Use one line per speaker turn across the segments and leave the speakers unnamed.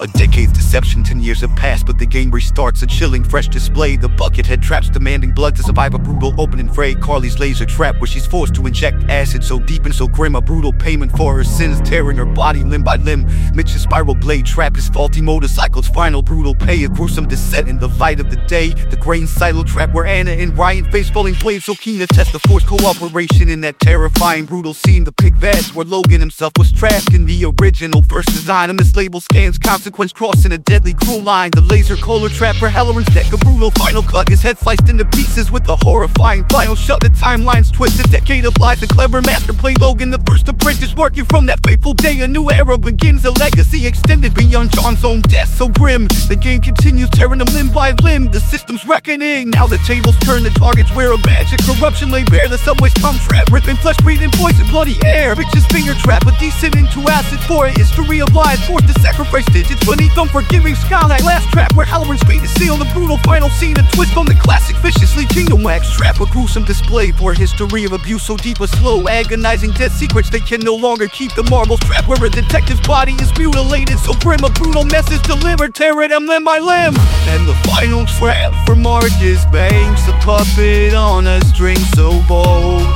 A decade's ten years have passed, but the game restarts. A chilling, fresh display. The buckethead traps demanding blood to survive a brutal opening fray. Carly's laser trap, where she's forced to inject acid so deep and so grim. A brutal payment for her sins, tearing her body limb by limb. Mitch's spiral blade trap, his faulty motorcycle's final brutal pay. A gruesome descent in the light of the day. The grain silo trap, where Anna and Ryan face falling blades so keen to test the force cooperation in that terrifying, brutal scene. The pig vest, where Logan himself was trapped in the original first design. A mislabeled scans consequence consequence crossing a deadly cruel line. The laser collar trap for Halloran's deck, a brutal final cut. His head sliced into pieces with a horrifying final shot. The timelines twist, a decade of lies. A clever master play Logan, the first apprentice working from that fateful day. A new era begins, a legacy extended beyond John's own death. So grim, the game continues, tearing him limb by limb. The system's reckoning. Now the tables turn, the targets wear a badge. And corruption lay bare, the subway's tongue trap. Ripping flesh, breathing poison, bloody air. Fitch's finger trap, a descent into acid for a history of lies. Forced to sacrifice digits beneath unforgiving skylight last trap where Halloran's fate is sealed. The brutal final scene, a twist on the classic viciously genomax trap. A gruesome display for a history of abuse so deep a slow, agonizing death secrets they can no longer keep. The marble trap where a detective's body is mutilated so grim. A brutal message delivered, tearing him limb by limb. And the final trap for Marcus Banks, a puppet on a string so bold.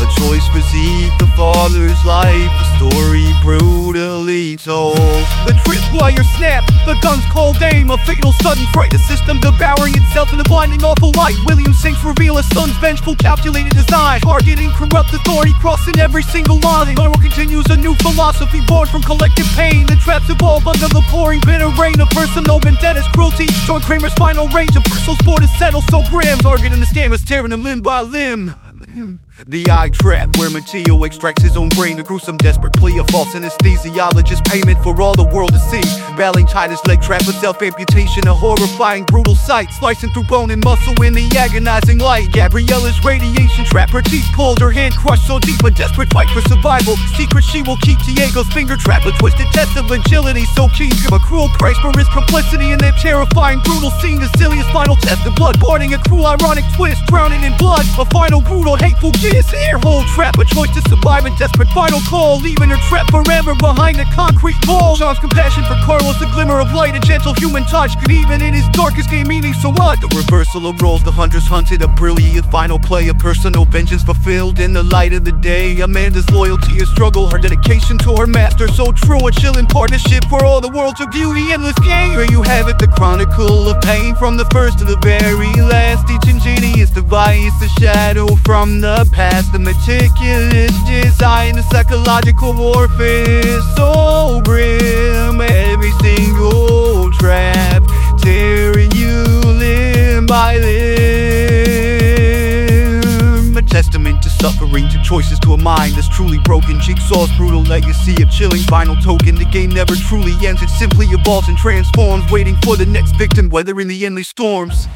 Father's life, a story brutally told. The tripwire snap, the gun's cold aim, a fatal sudden fright, the system devouring itself in the blinding awful light. William Schenk's reveal his son's vengeful, calculated design, targeting corrupt authority, crossing every single line. Viral continues a new philosophy born from collective pain. The traps evolve under the pouring bitter rain of personal vendettas, cruelty. John Kramer's final range of personal sport is settled so grim. Targeting the scam is tearing him limb by limb. The eye trap, where Mateo extracts his own brain, a gruesome, desperate plea, a false anesthesiologist. Payment for all the world to see. Titus leg trap, a self amputation, a horrifying, brutal sight, slicing through bone and muscle in the agonizing light. Gabriella's radiation trap, her teeth pulled, her hand crushed so deep, a desperate fight for survival. Secret she will keep. Diego's finger trap, a twisted test of agility, so keen, a cruel price for his complicity in that terrifying, brutal scene. The silliest final test of blood, boarding a cruel, ironic twist, drowning in blood, a final, brutal, hateful this air hole trap, a choice to survive a desperate final call, leaving her trapped forever behind the concrete wall. John's compassion for Carlos, a glimmer of light, a gentle human touch, could even in his darkest game meaning so what? The reversal of roles, the hunters hunted, a brilliant final play, a personal vengeance fulfilled in the light of the day. Amanda's loyalty, a struggle, her dedication to her master, so true, a chilling partnership for all the worlds of beauty, endless game. Here you have it, the chronicle of pain from the first to the very last. Each ingenious device, a shadow from the past the meticulous design, the psychological warfare is so grim. Every single trap tearing you limb by limb. A testament to suffering, to choices to a mind that's truly broken. Jigsaw's brutal legacy of chilling final token. The game never truly ends, it simply evolves and transforms, waiting for the next victim, weathering the endless storms.